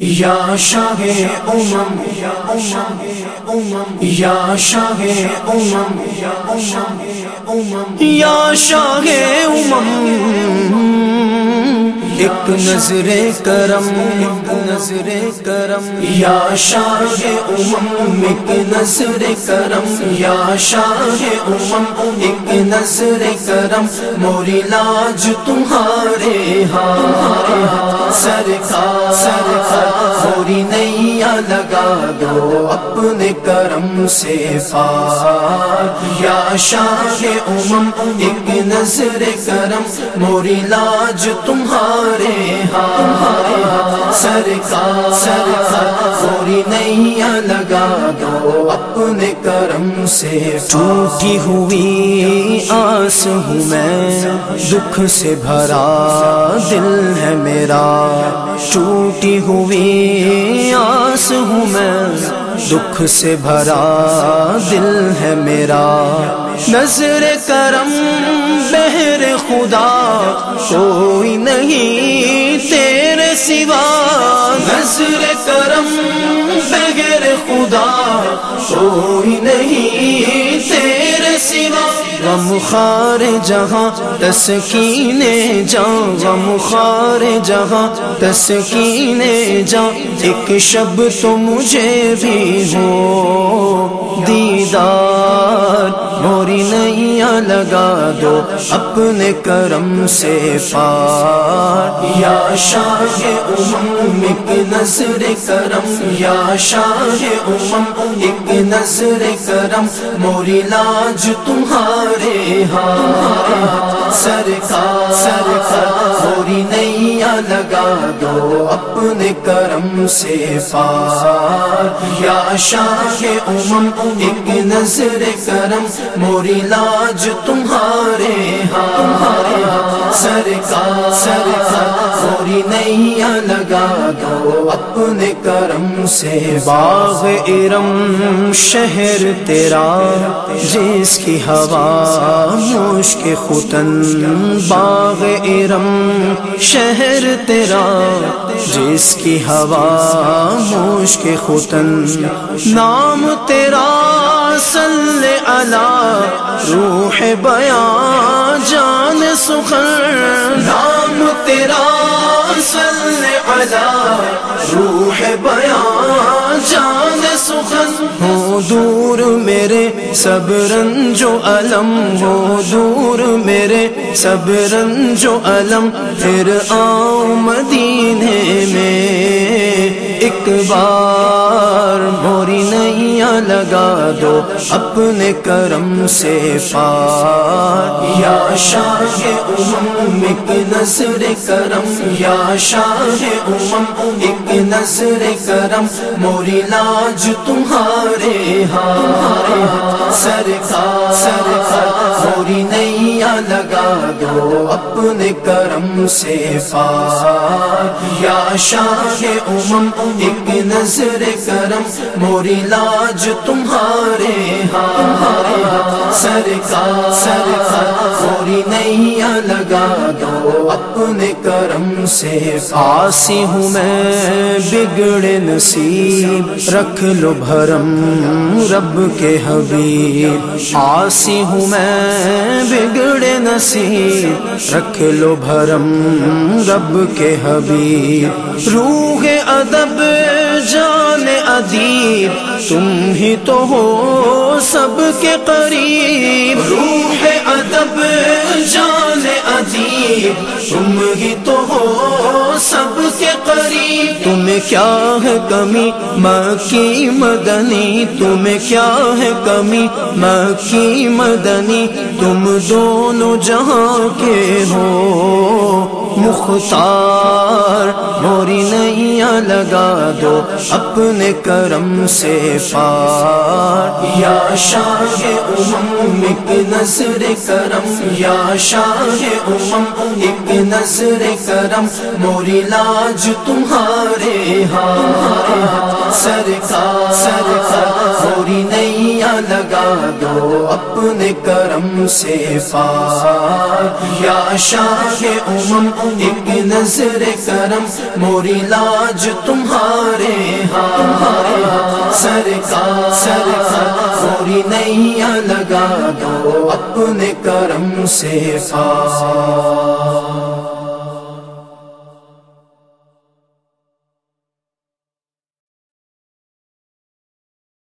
یا شاہ امم، یا شاہ امم، یا شاہ امم یا شاہ امم یا شاہ امم ایک نظر کرم، ایک نظر کرم، یا شاہ امم، ایک نظر کرم، یا شاہ امم، ایک نظر کرم، موری لاج تمہارے ہاں سرکار سرکار ساری نیا لگا دو اپنے کرم سے پار۔ یا شاہ امم، ایک نظر کرم، موری لاج تمہارے ہاں۔ سرکار سرکار سوری نیا لگا دو اپنے کرم سے ٹوٹی ہوئی آس ہوں میں دکھ سے بھرا دل ہے میرا، ٹوٹی ہوئی آس ہوں میں، دکھ سے بھرا دل ہے میرا۔ نظر کرم، بہر خدا، کوئی نہیں تیرے سوا نظر کرم بغیر خدا کوئی نہیں تیرے سوا. غم خار جہاں تسکین جا غم خار جہاں تسکین جا ایک شب تو مجھے بھی ہو دیدار، موری نیا لگا دو اپنے کرم سے پار۔ یا شاہ امم، ایک نظر کرم۔ یا شاہ امم، ایک نظر کرم۔ موری لاج تمہارے ہاں۔ سرکار سرکار نیا لگا دو اپنے کرم سے پار۔ یا شاہ امم، ایک نظر کرم، موری لاج تمہارے ہاں۔ سرکار سرکار موری نیا لگا دو اپنے کرم سے باغ ارم شہر تیرا، جس کی ہوا مشک ختن، باغ ارم شہر تیرا، جس کی ہوا مشک ختن۔ نام تیرا سل اللہ روح بیان جان سخن۔ نام تیرا سل اللہ روح بیان، جان سخن۔ ہو دور میرے سب رنجو علم، ہو دور میرے سب رنجو علم، پھر آؤ مدینے میں۔ ایک بار لگا دو اپنے کرم سے پار یا شاہ امم، ایک نظر کرم۔ یا شاہ امم، ایک نظر کرم۔ موری لاج تمہارے ہاں۔ سرکار سرکار، موری نے لگا دو اپنے کرم سے پار یا شاہ امم، ایک نظر کرم، موری لاج تمہارے ہاں۔ سرکار سرکار، موری نیا لگا دو اپنے کرم سے آسی ہوں میں۔ بگڑے نصیب، رکھ لو بھرم رب کے حبیب۔ آسی ہوں میں بگڑ بگڑے نصیب، رکھ لو بھرم رب کے حبیب۔ روح ادب، جان ادیب، تم ہی تو ہو سب کے قریب۔ روح ادب، جان ادیب، تم ہی تو کیا ہے کمی؟ مکی مدنی، تمہیں کیا ہے کمی؟ مکی مدنی، تم دونوں جہاں کے ہو۔ مختار، موری نیا لگا دو اپنے کرم سے پار یا شاہ امم، ایک نظر کرم۔ یا شاہ امم، ایک نظر کرم۔ موری لاج تمہارے ہاں۔ سرکار سرکار، موری لگا دو اپنے کرم سے پار۔ یا شاہ امم، ایک نظر کرم، موری لاج تمہارے ہاں۔ سرکار سرکار تھوڑی نیا لگا دو اپنے کرم سے پار۔